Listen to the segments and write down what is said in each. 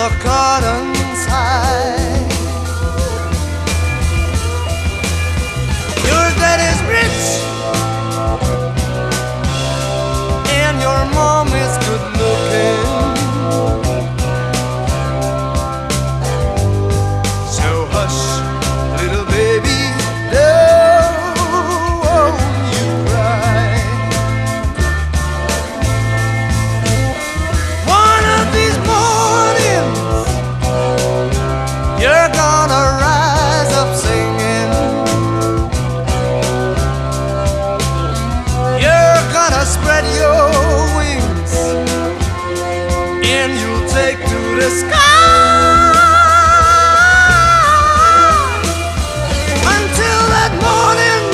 look autumn you take to the sky until that morning.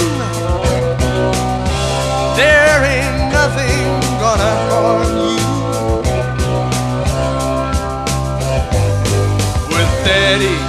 There ain't nothing gonna harm you with Daddy.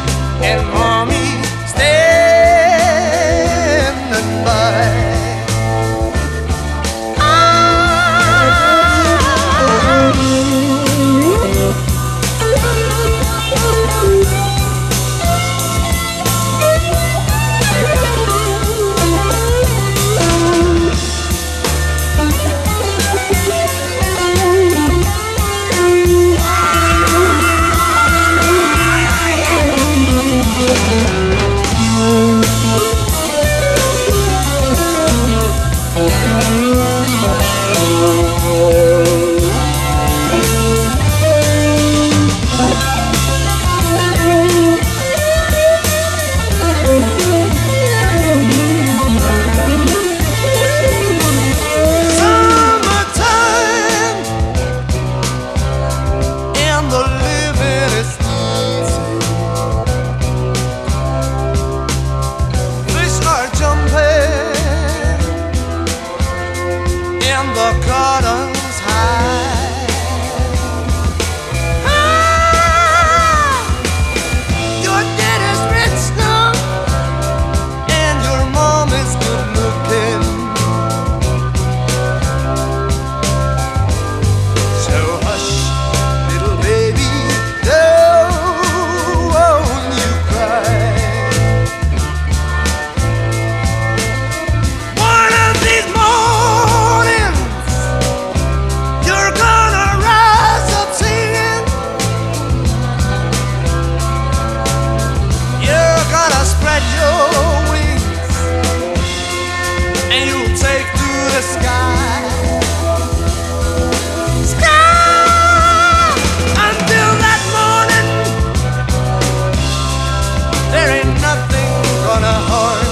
ain't nothing gonna harm.